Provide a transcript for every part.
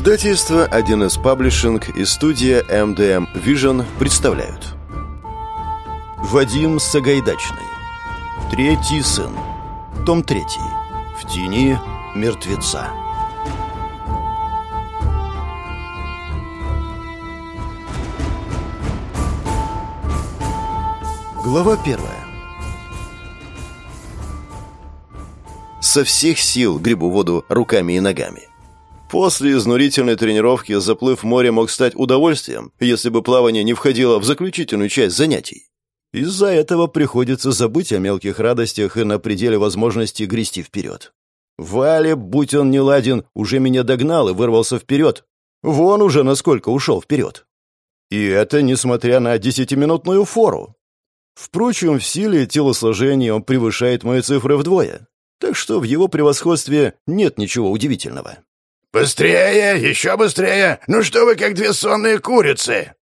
Издательство 1С Паблишинг и студия MDM Vision представляют. Вадим Сагайдачный. Третий сын. Том 3 В тени мертвеца. Глава первая. Со всех сил гребу воду руками и ногами. После изнурительной тренировки заплыв в море мог стать удовольствием, если бы плавание не входило в заключительную часть занятий. Из-за этого приходится забыть о мелких радостях и на пределе возможности грести вперед. Валя, будь он не ладен, уже меня догнал и вырвался вперед. Вон уже насколько ушел вперед. И это несмотря на десятиминутную фору. Впрочем, в силе телосложения он превышает мои цифры вдвое. Так что в его превосходстве нет ничего удивительного. «Быстрее! Еще быстрее! Ну что вы, как две сонные курицы!»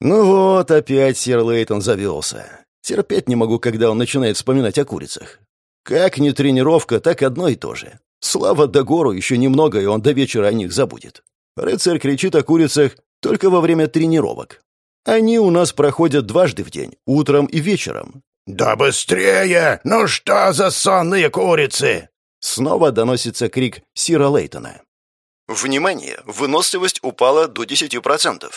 Ну вот, опять сэр Лейтон завелся. Терпеть не могу, когда он начинает вспоминать о курицах. Как не тренировка, так одно и то же. Слава Дагору еще немного, и он до вечера о них забудет. Рыцарь кричит о курицах только во время тренировок. Они у нас проходят дважды в день, утром и вечером. «Да быстрее! Ну что за сонные курицы?» Снова доносится крик Сира Лейтона. Внимание! Выносливость упала до 10%.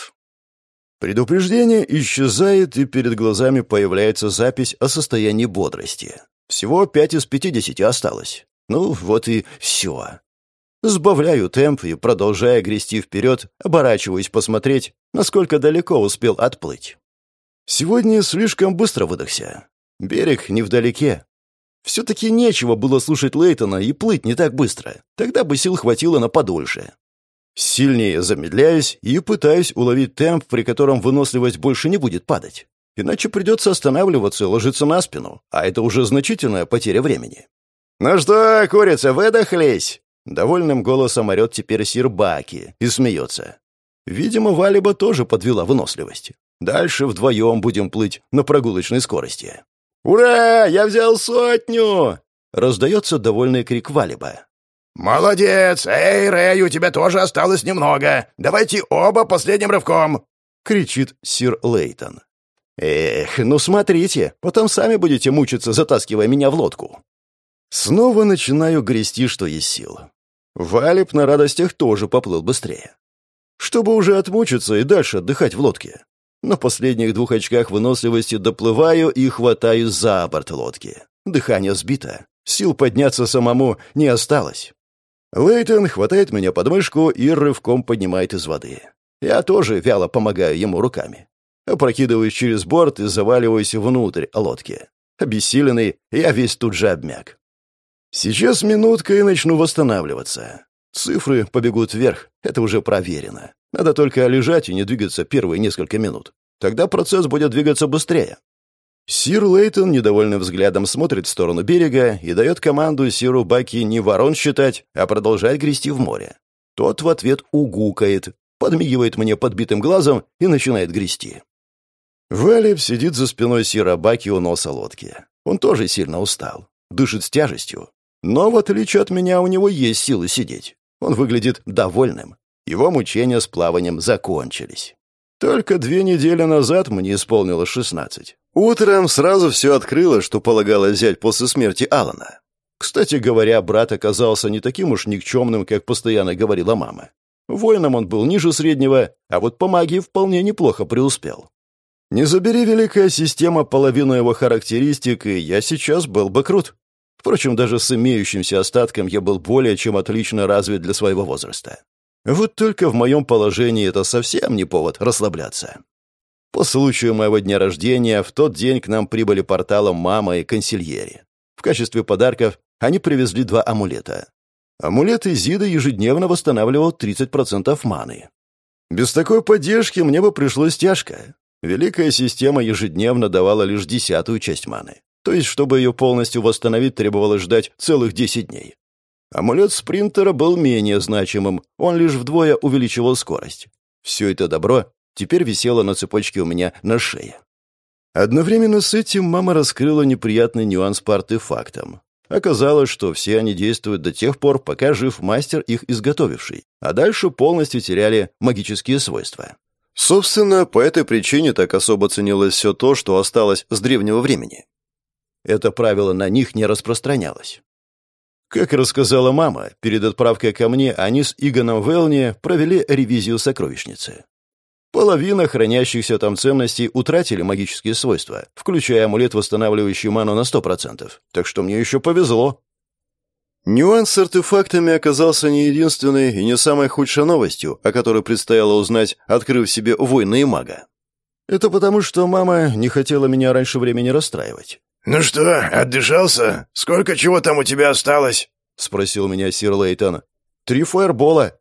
Предупреждение исчезает, и перед глазами появляется запись о состоянии бодрости. Всего 5 из 50 осталось. Ну, вот и все. Сбавляю темп и, продолжая грести вперед, оборачиваюсь посмотреть, насколько далеко успел отплыть. Сегодня слишком быстро выдохся. Берег невдалеке, все-таки нечего было слушать Лейтона и плыть не так быстро. Тогда бы сил хватило на подольше. Сильнее замедляюсь и пытаюсь уловить темп, при котором выносливость больше не будет падать. Иначе придется останавливаться и ложиться на спину, а это уже значительная потеря времени. «Ну что, курица, выдохлись?» Довольным голосом орет теперь сир Баки и смеется. Видимо, Валиба тоже подвела выносливость. Дальше вдвоем будем плыть на прогулочной скорости. «Ура! Я взял сотню!» — раздается довольный крик Валиба. «Молодец! Эй, Рэй, у тебя тоже осталось немного. Давайте оба последним рывком!» — кричит сир Лейтон. «Эх, ну смотрите, потом сами будете мучиться, затаскивая меня в лодку». Снова начинаю грести, что есть сил. Валип на радостях тоже поплыл быстрее. Чтобы уже отмучиться и дальше отдыхать в лодке. На последних двух очках выносливости доплываю и хватаю за борт лодки. Дыхание сбито. Сил подняться самому не осталось. Лейтон хватает меня под мышку и рывком поднимает из воды. Я тоже вяло помогаю ему руками. Опрокидываюсь через борт и заваливаюсь внутрь лодки. Обессиленный, я весь тут же обмяк. Сейчас минутка и начну восстанавливаться. Цифры побегут вверх, это уже проверено. Надо только лежать и не двигаться первые несколько минут. Тогда процесс будет двигаться быстрее. Сир Лейтон недовольным взглядом смотрит в сторону берега и дает команду Сиру Баки не ворон считать, а продолжать грести в море. Тот в ответ угукает, подмигивает мне подбитым глазом и начинает грести. Валеб сидит за спиной Сира Баки у носа лодки. Он тоже сильно устал, дышит с тяжестью. Но, в отличие от меня, у него есть силы сидеть. Он выглядит довольным. Его мучения с плаванием закончились. Только две недели назад мне исполнилось шестнадцать. Утром сразу все открыло, что полагалось взять после смерти Алана. Кстати говоря, брат оказался не таким уж никчемным, как постоянно говорила мама. Воином он был ниже среднего, а вот по магии вполне неплохо преуспел. Не забери великая система половину его характеристик, и я сейчас был бы крут. Впрочем, даже с имеющимся остатком я был более чем отлично развит для своего возраста. Вот только в моем положении это совсем не повод расслабляться. По случаю моего дня рождения в тот день к нам прибыли порталом мама и консильери. В качестве подарков они привезли два амулета. Амулет Изида ежедневно восстанавливал 30% маны. Без такой поддержки мне бы пришлось тяжко. Великая система ежедневно давала лишь десятую часть маны. То есть, чтобы ее полностью восстановить, требовалось ждать целых 10 дней. Амулет спринтера был менее значимым, он лишь вдвое увеличивал скорость. Все это добро теперь висело на цепочке у меня на шее. Одновременно с этим мама раскрыла неприятный нюанс по артефактам. Оказалось, что все они действуют до тех пор, пока жив мастер, их изготовивший, а дальше полностью теряли магические свойства. Собственно, по этой причине так особо ценилось все то, что осталось с древнего времени. Это правило на них не распространялось. Как рассказала мама, перед отправкой ко мне они с Игоном Велни провели ревизию сокровищницы. Половина хранящихся там ценностей утратили магические свойства, включая амулет, восстанавливающий ману на 100%. Так что мне еще повезло. Нюанс с артефактами оказался не единственной и не самой худшей новостью, о которой предстояло узнать, открыв себе войны и мага. Это потому, что мама не хотела меня раньше времени расстраивать. «Ну что, отдышался? Сколько чего там у тебя осталось?» — спросил меня сир Лейтон. «Три фаербола».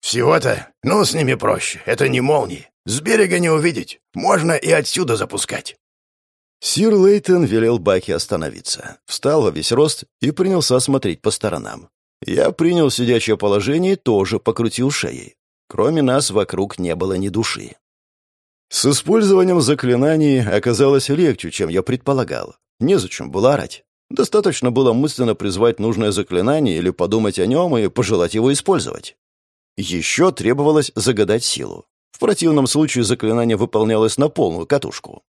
«Всего-то? Ну, с ними проще. Это не молнии. С берега не увидеть. Можно и отсюда запускать». Сир Лейтон велел Баки остановиться, встал во весь рост и принялся смотреть по сторонам. Я принял сидячее положение и тоже покрутил шеей. Кроме нас вокруг не было ни души. С использованием заклинаний оказалось легче, чем я предполагал. Незачем было орать. Достаточно было мысленно призвать нужное заклинание или подумать о нем и пожелать его использовать. Еще требовалось загадать силу. В противном случае заклинание выполнялось на полную катушку.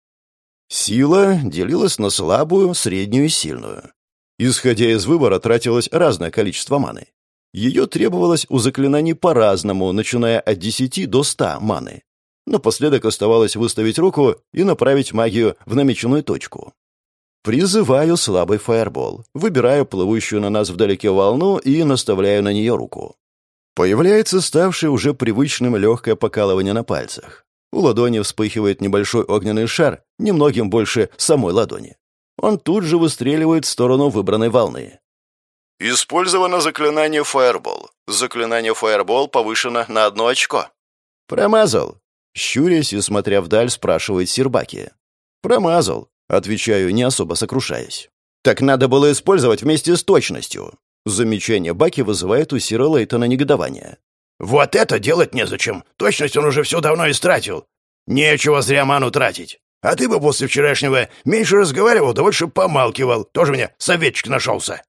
Сила делилась на слабую, среднюю и сильную. Исходя из выбора, тратилось разное количество маны. Ее требовалось у заклинаний по-разному, начиная от 10 до 100 маны. Напоследок оставалось выставить руку и направить магию в намеченную точку. Призываю слабый фаербол, выбираю плывущую на нас вдалеке волну и наставляю на нее руку. Появляется ставшее уже привычным легкое покалывание на пальцах. У ладони вспыхивает небольшой огненный шар, немногим больше самой ладони. Он тут же выстреливает в сторону выбранной волны. Использовано заклинание Fireball. Заклинание Fireball повышено на одно очко. Промазал. Щурясь и смотря вдаль, спрашивает Сербаки. Промазал. Отвечаю, не особо сокрушаясь. Так надо было использовать вместе с точностью. Замечание Баки вызывает у Сира Лейтона негодование. «Вот это делать незачем. Точность он уже все давно истратил. Нечего зря ману тратить. А ты бы после вчерашнего меньше разговаривал, да больше помалкивал. Тоже мне советчик нашелся».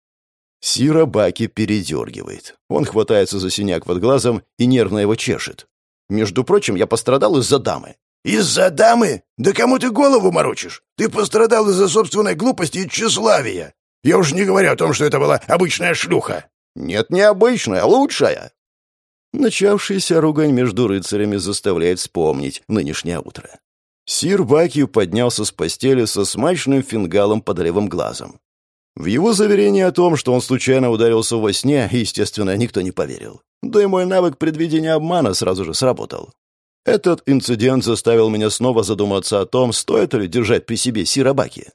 Сира Баки передергивает. Он хватается за синяк под глазом и нервно его чешет. «Между прочим, я пострадал из-за дамы. «Из-за дамы? Да кому ты голову морочишь? Ты пострадал из-за собственной глупости и тщеславия. Я уж не говорю о том, что это была обычная шлюха». «Нет, не обычная, а лучшая». Начавшаяся ругань между рыцарями заставляет вспомнить нынешнее утро. Сир Бакью поднялся с постели со смачным фингалом под левым глазом. В его заверение о том, что он случайно ударился во сне, естественно, никто не поверил. Да и мой навык предвидения обмана сразу же сработал. Этот инцидент заставил меня снова задуматься о том, стоит ли держать при себе сиробаки.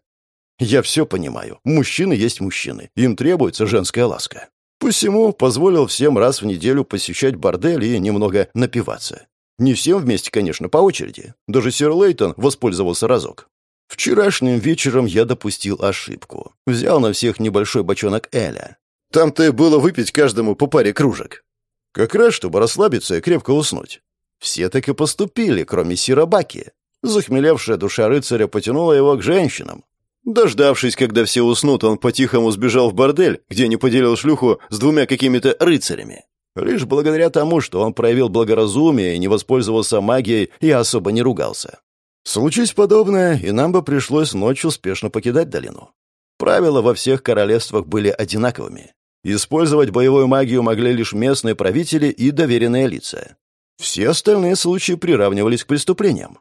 Я все понимаю. Мужчины есть мужчины. Им требуется женская ласка. Посему позволил всем раз в неделю посещать бордель и немного напиваться. Не всем вместе, конечно, по очереди. Даже сир Лейтон воспользовался разок. Вчерашним вечером я допустил ошибку. Взял на всех небольшой бочонок Эля. Там-то и было выпить каждому по паре кружек. Как раз, чтобы расслабиться и крепко уснуть. Все так и поступили, кроме Сиробаки. Захмелевшая душа рыцаря потянула его к женщинам. Дождавшись, когда все уснут, он по-тихому сбежал в бордель, где не поделил шлюху с двумя какими-то рыцарями. Лишь благодаря тому, что он проявил благоразумие и не воспользовался магией, я особо не ругался. Случись подобное, и нам бы пришлось ночью спешно покидать долину. Правила во всех королевствах были одинаковыми. Использовать боевую магию могли лишь местные правители и доверенные лица. Все остальные случаи приравнивались к преступлениям.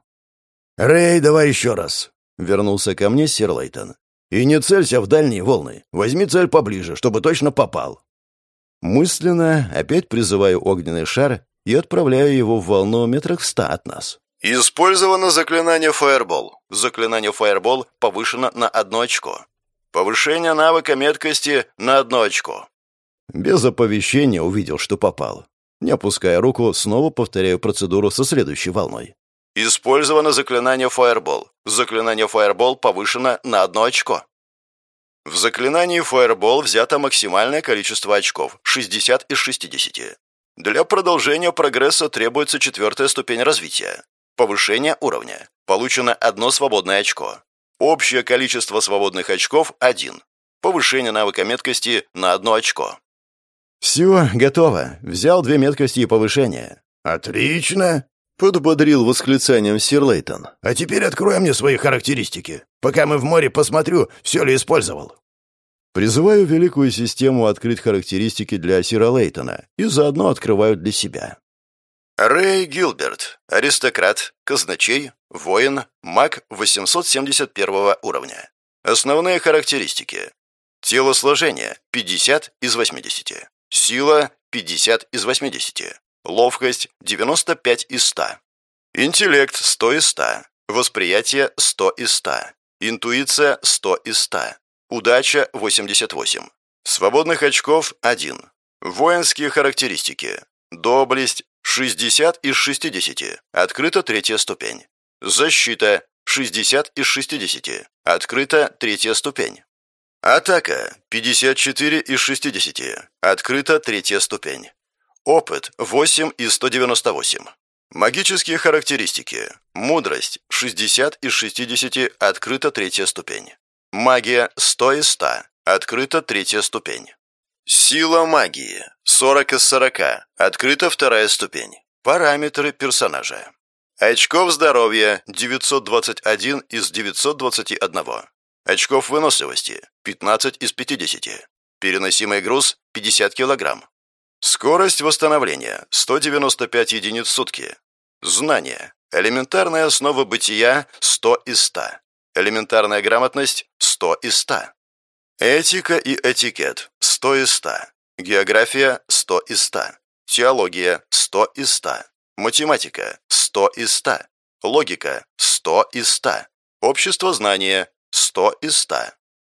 «Рэй, давай еще раз», — вернулся ко мне сир Лейтон. «И не целься в дальние волны. Возьми цель поближе, чтобы точно попал». Мысленно опять призываю огненный шар и отправляю его в волну метрах в ста от нас. Использовано заклинание Fireball. Заклинание Fireball повышено на одно очко. Повышение навыка меткости на одно очко. Без оповещения увидел, что попал. Не опуская руку, снова повторяю процедуру со следующей волной. Использовано заклинание Fireball. Заклинание Fireball повышено на одно очко. В заклинании Fireball взято максимальное количество очков – 60 из 60. Для продолжения прогресса требуется четвертая ступень развития. Повышение уровня. Получено одно свободное очко. Общее количество свободных очков – 1. Повышение навыка меткости на одно очко. «Все, готово. Взял две меткости и повышение». «Отлично!» — подбодрил восклицанием сир Лейтон. «А теперь открой мне свои характеристики. Пока мы в море, посмотрю, все ли использовал». Призываю великую систему открыть характеристики для сира Лейтона и заодно открываю для себя. Рэй Гилберт. Аристократ, казначей, воин, маг 871 уровня. Основные характеристики. Телосложение 50 из 80. Сила 50 из 80. Ловкость 95 из 100. Интеллект 100 из 100. Восприятие 100 из 100. Интуиция 100 из 100. Удача 88. Свободных очков 1. Воинские характеристики. Доблесть 60 из 60. Открыта третья ступень. Защита 60 из 60. Открыта третья ступень. Атака 54 из 60. Открыта третья ступень. Опыт 8 из 198. Магические характеристики. Мудрость 60 из 60. Открыта третья ступень. Магия 100 из 100. Открыта третья ступень. Сила магии 40 из 40. Открыта вторая ступень. Параметры персонажа. Очков здоровья 921 из 921. Очков выносливости 15 из 50. Переносимый груз 50 кг. Скорость восстановления 195 единиц в сутки. Знания. Элементарная основа бытия 100 из 100. Элементарная грамотность 100 из 100. Этика и этикет 100 из 100. География 100 из 100. Теология 100 из 100. Математика 100 из 100. Логика 100 из 100. Общество знания 100 из 100.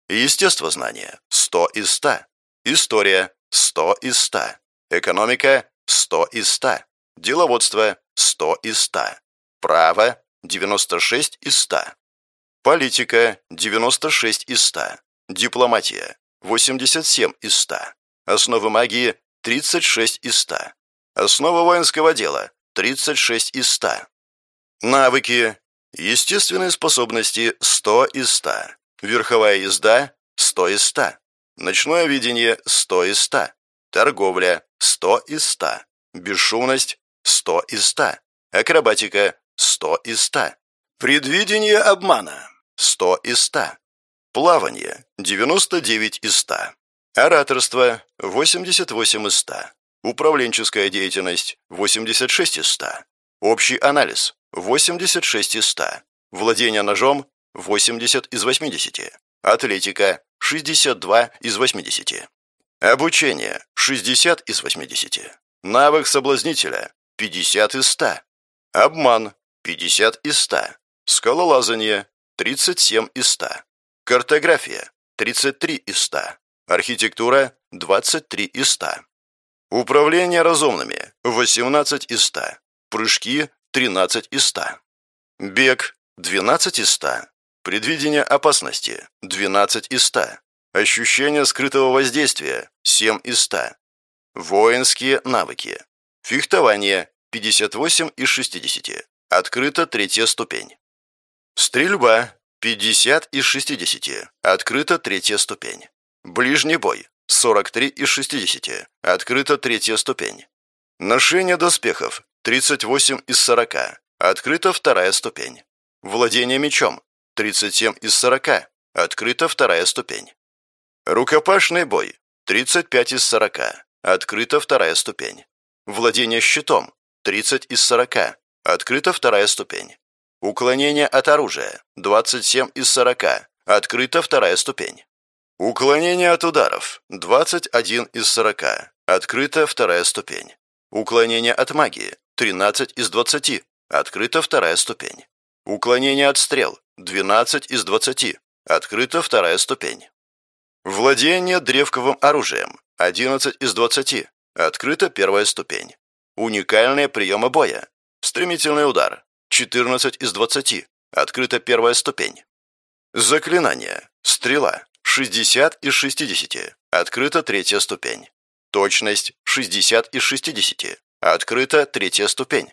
Естествознание – 100 из 100. История – 100 из 100. Экономика – 100 из 100. Деловодство – 100 из 100. Право – 96 из 100. Политика – 96 из 100. Дипломатия – 87 из 100. Основы магии – 36 из 100. Основа воинского дела – 36 из 100. Навыки. Естественные способности – 100 из 100. Верховая езда – 100 из 100. Ночное видение – 100 из 100. Торговля – 100 из 100. Бесшумность – 100 из 100. Акробатика – 100 из 100. Предвидение обмана – 100 из 100. Плавание – 99 из 100. Ораторство – 88 из 100. Управленческая деятельность – 86 из 100. Общий анализ – 86 из 100. Владение ножом 80 из 80. Атлетика 62 из 80. Обучение 60 из 80. Навык соблазнителя 50 из 100. Обман 50 из 100. Скалолазание 37 из 100. Картография 33 из 100. Архитектура 23 из 100. Управление разумными 18 из 100. Прыжки 13 из 100. Бег 12 из 100. Предвидение опасности – 12 из 100. Ощущение скрытого воздействия – 7 из 100. Воинские навыки. Фехтование – 58 из 60. Открыта третья ступень. Стрельба – 50 из 60. Открыта третья ступень. Ближний бой – 43 из 60. Открыта третья ступень. Ношение доспехов – 38 из 40. Открыта вторая ступень. Владение мечом 37 из 40. Открыта вторая ступень. Рукопашный бой. 35 из 40. Открыта вторая ступень. Владение щитом. 30 из 40. Открыта вторая ступень. Уклонение от оружия. 27 из 40. Открыта вторая ступень. Уклонение от ударов. 21 из 40. Открыта вторая ступень. Уклонение от магии. 13 из 20. Открыта вторая ступень. Уклонение от стрел. 12 из 20. Открыта вторая ступень. Владение древковым оружием. 11 из 20. Открыта первая ступень. Уникальные приемы боя. Стремительный удар. 14 из 20. Открыта первая ступень. Заклинание. Стрела. 60 из 60. Открыта третья ступень. Точность. 60 из 60. Открыта третья ступень.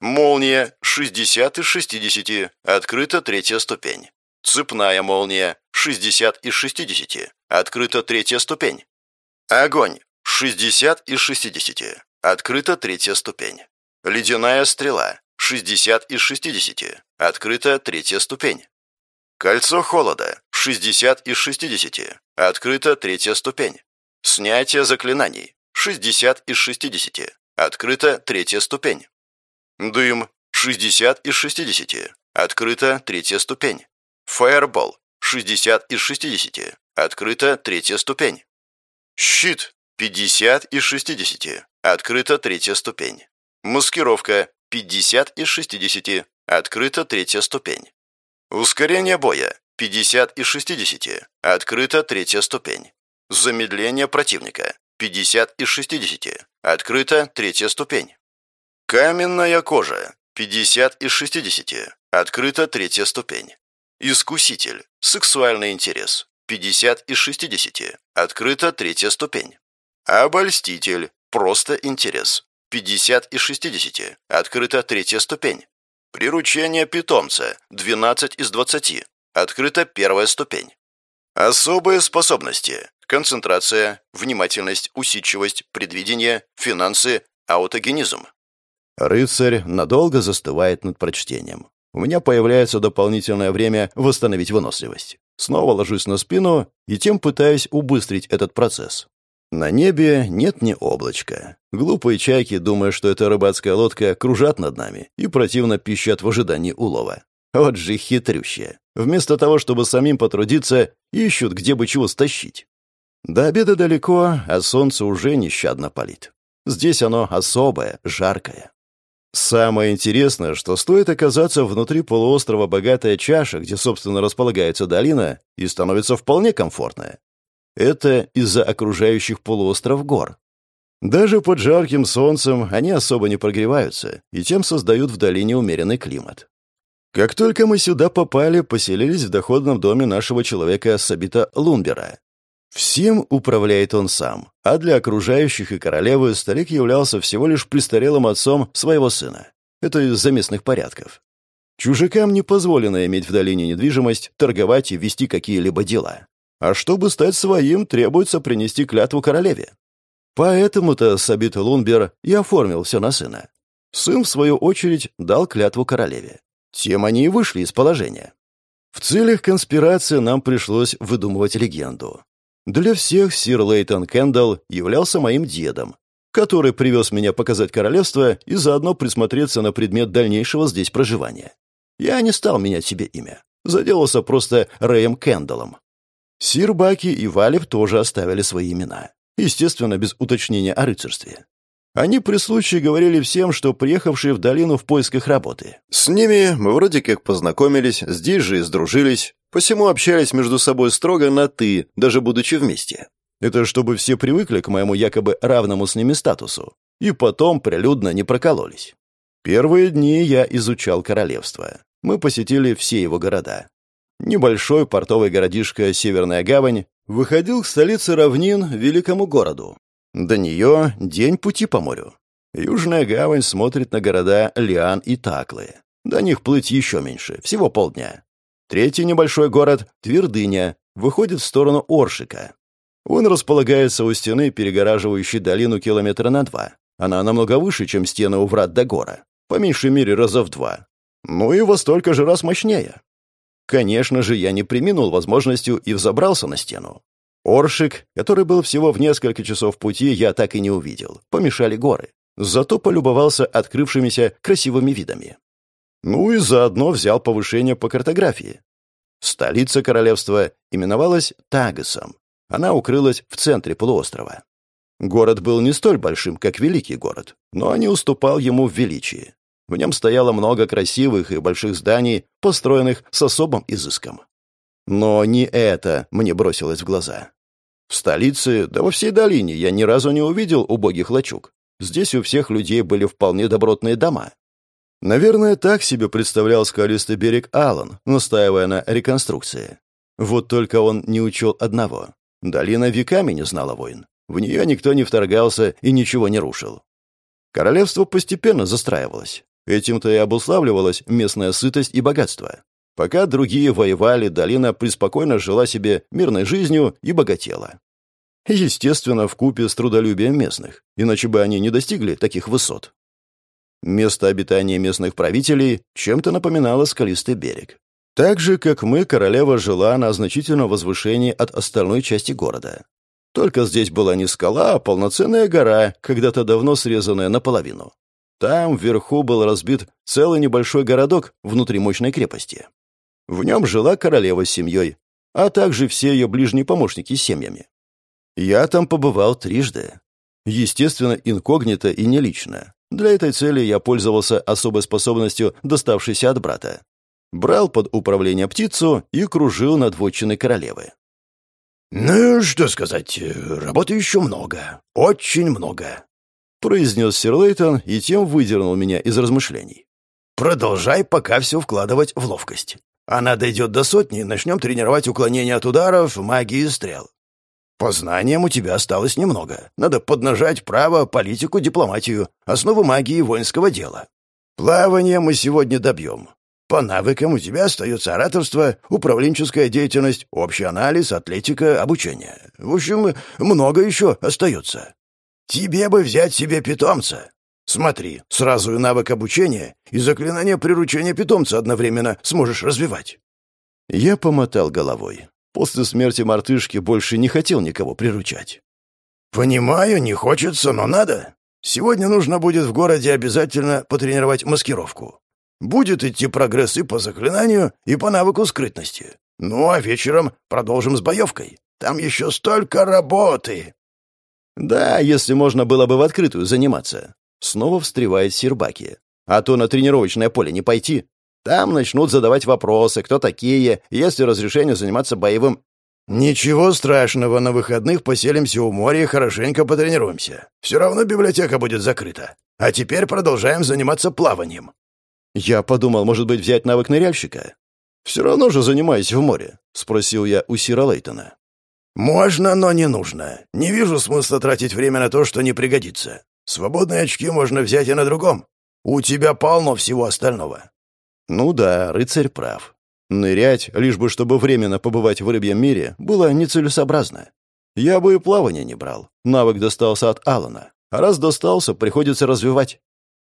Молния 60 из 60. Открыта третья ступень. Цепная молния 60 из 60. Открыта третья ступень. Огонь. 60 из 60. Открыта третья ступень. Ледяная стрела. 60 из 60. Открыта третья ступень. Кольцо холода. 60 из 60. Открыта третья ступень. Снятие заклинаний. 60 из 60. Открыта третья ступень. Дым. 60 из 60. Открыта третья ступень. Фаербол. 60 из 60. Открыта третья ступень. Щит. 50 из 60. Открыта третья ступень. Маскировка. 50 из 60. Открыта третья ступень. Ускорение боя. 50 из 60. Открыта третья ступень. Замедление противника. 50 из 60. Открыта третья ступень. Каменная кожа. 50 из 60. Открыта третья ступень. Искуситель. Сексуальный интерес. 50 из 60. Открыта третья ступень. Обольститель. Просто интерес. 50 из 60. Открыта третья ступень. Приручение питомца. 12 из 20. Открыта первая ступень. Особые способности. Концентрация, внимательность, усидчивость, предвидение, финансы, аутогенизм. Рыцарь надолго застывает над прочтением. У меня появляется дополнительное время восстановить выносливость. Снова ложусь на спину и тем пытаюсь убыстрить этот процесс. На небе нет ни облачка. Глупые чайки, думая, что это рыбацкая лодка, кружат над нами и противно пищат в ожидании улова. Вот же хитрющие. Вместо того, чтобы самим потрудиться, ищут, где бы чего стащить. До обеда далеко, а солнце уже нещадно палит. Здесь оно особое, жаркое. Самое интересное, что стоит оказаться внутри полуострова богатая чаша, где, собственно, располагается долина, и становится вполне комфортная. Это из-за окружающих полуостров гор. Даже под жарким солнцем они особо не прогреваются, и тем создают в долине умеренный климат. Как только мы сюда попали, поселились в доходном доме нашего человека Сабита Лунбера. Всем управляет он сам, а для окружающих и королевы старик являлся всего лишь престарелым отцом своего сына. Это из-за местных порядков. Чужакам не позволено иметь в долине недвижимость, торговать и вести какие-либо дела. А чтобы стать своим, требуется принести клятву королеве. Поэтому-то Сабит Лунбер и оформил все на сына. Сын, в свою очередь, дал клятву королеве. Тем они и вышли из положения. В целях конспирации нам пришлось выдумывать легенду. Для всех сир Лейтон Кендалл являлся моим дедом, который привез меня показать королевство и заодно присмотреться на предмет дальнейшего здесь проживания. Я не стал менять себе имя. Заделался просто Рэем Кендаллом. Сир Баки и Валев тоже оставили свои имена. Естественно, без уточнения о рыцарстве. Они при случае говорили всем, что приехавшие в долину в поисках работы. С ними мы вроде как познакомились, здесь же и сдружились, посему общались между собой строго на «ты», даже будучи вместе. Это чтобы все привыкли к моему якобы равному с ними статусу, и потом прилюдно не прокололись. Первые дни я изучал королевство. Мы посетили все его города. Небольшой портовый городишко Северная Гавань выходил к столице равнин, великому городу, до нее день пути по морю. Южная гавань смотрит на города Лиан и Таклы. До них плыть еще меньше, всего полдня. Третий небольшой город, Твердыня, выходит в сторону Оршика. Он располагается у стены, перегораживающей долину километра на два. Она намного выше, чем стены у врат до гора. По меньшей мере раза в два. Ну и во столько же раз мощнее. Конечно же, я не приминул возможностью и взобрался на стену. Оршик, который был всего в несколько часов пути, я так и не увидел. Помешали горы. Зато полюбовался открывшимися красивыми видами. Ну и заодно взял повышение по картографии. Столица королевства именовалась Тагасом. Она укрылась в центре полуострова. Город был не столь большим, как великий город, но не уступал ему в величии. В нем стояло много красивых и больших зданий, построенных с особым изыском. Но не это мне бросилось в глаза. В столице, да во всей долине, я ни разу не увидел убогих лачуг. Здесь у всех людей были вполне добротные дома. Наверное, так себе представлял скалистый берег Аллан, настаивая на реконструкции. Вот только он не учел одного. Долина веками не знала войн. В нее никто не вторгался и ничего не рушил. Королевство постепенно застраивалось. Этим-то и обуславливалась местная сытость и богатство. Пока другие воевали, долина преспокойно жила себе мирной жизнью и богатела. Естественно, в купе с трудолюбием местных, иначе бы они не достигли таких высот. Место обитания местных правителей чем-то напоминало скалистый берег. Так же, как мы, королева жила на значительном возвышении от остальной части города. Только здесь была не скала, а полноценная гора, когда-то давно срезанная наполовину. Там вверху был разбит целый небольшой городок внутри мощной крепости. В нем жила королева с семьей, а также все ее ближние помощники с семьями. Я там побывал трижды. Естественно, инкогнито и не лично. Для этой цели я пользовался особой способностью, доставшейся от брата. Брал под управление птицу и кружил над вотчиной королевы. «Ну, что сказать, работы еще много. Очень много», — произнес сэр Лейтон и тем выдернул меня из размышлений. «Продолжай пока все вкладывать в ловкость. Она дойдет до сотни, начнем тренировать уклонение от ударов, магии и стрел. По знаниям у тебя осталось немного. Надо поднажать право, политику, дипломатию, основы магии воинского дела. Плавание мы сегодня добьем. По навыкам у тебя остается ораторство, управленческая деятельность, общий анализ, атлетика, обучение. В общем, много еще остается. Тебе бы взять себе питомца. Смотри, сразу и навык обучения, и заклинание приручения питомца одновременно сможешь развивать. Я помотал головой. После смерти мартышки больше не хотел никого приручать. «Понимаю, не хочется, но надо. Сегодня нужно будет в городе обязательно потренировать маскировку. Будет идти прогресс и по заклинанию, и по навыку скрытности. Ну, а вечером продолжим с боевкой. Там еще столько работы!» «Да, если можно было бы в открытую заниматься». Снова встревает Сербаки. «А то на тренировочное поле не пойти. Там начнут задавать вопросы, кто такие, есть ли разрешение заниматься боевым. «Ничего страшного, на выходных поселимся у моря и хорошенько потренируемся. Все равно библиотека будет закрыта. А теперь продолжаем заниматься плаванием. Я подумал, может быть, взять навык ныряльщика. «Все равно же занимаюсь в море», — спросил я у Сира Лейтона. «Можно, но не нужно. Не вижу смысла тратить время на то, что не пригодится. Свободные очки можно взять и на другом. У тебя полно всего остального». Ну да, рыцарь прав. Нырять, лишь бы чтобы временно побывать в рыбьем мире, было нецелесообразно. Я бы и плавание не брал. Навык достался от Алана. А раз достался, приходится развивать.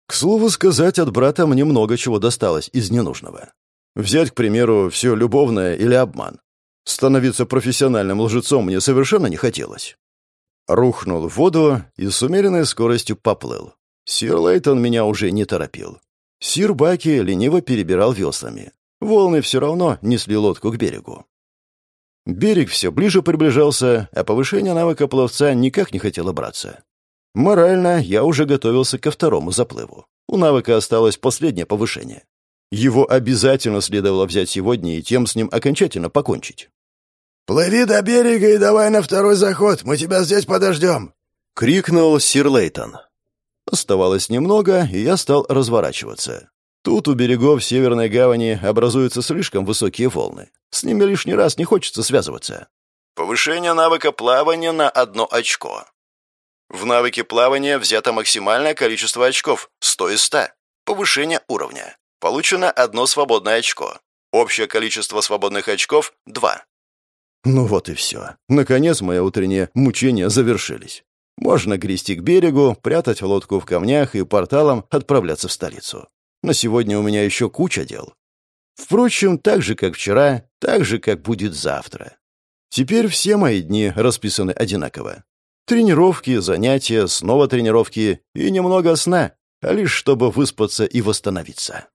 К слову сказать, от брата мне много чего досталось из ненужного. Взять, к примеру, все любовное или обман. Становиться профессиональным лжецом мне совершенно не хотелось. Рухнул в воду и с умеренной скоростью поплыл. Сир Лейтон меня уже не торопил. Сир Баки лениво перебирал веслами. Волны все равно несли лодку к берегу. Берег все ближе приближался, а повышение навыка пловца никак не хотело браться. Морально я уже готовился ко второму заплыву. У навыка осталось последнее повышение. Его обязательно следовало взять сегодня и тем с ним окончательно покончить. «Плыви до берега и давай на второй заход, мы тебя здесь подождем!» — крикнул сир Лейтон. Оставалось немного, и я стал разворачиваться. Тут у берегов Северной гавани образуются слишком высокие волны. С ними лишний раз не хочется связываться. Повышение навыка плавания на одно очко. В навыке плавания взято максимальное количество очков – 100 из 100. Повышение уровня. Получено одно свободное очко. Общее количество свободных очков – 2. Ну вот и все. Наконец мои утренние мучения завершились. Можно грести к берегу, прятать лодку в камнях и порталом отправляться в столицу. На сегодня у меня еще куча дел. Впрочем, так же, как вчера, так же, как будет завтра. Теперь все мои дни расписаны одинаково. Тренировки, занятия, снова тренировки и немного сна, а лишь чтобы выспаться и восстановиться.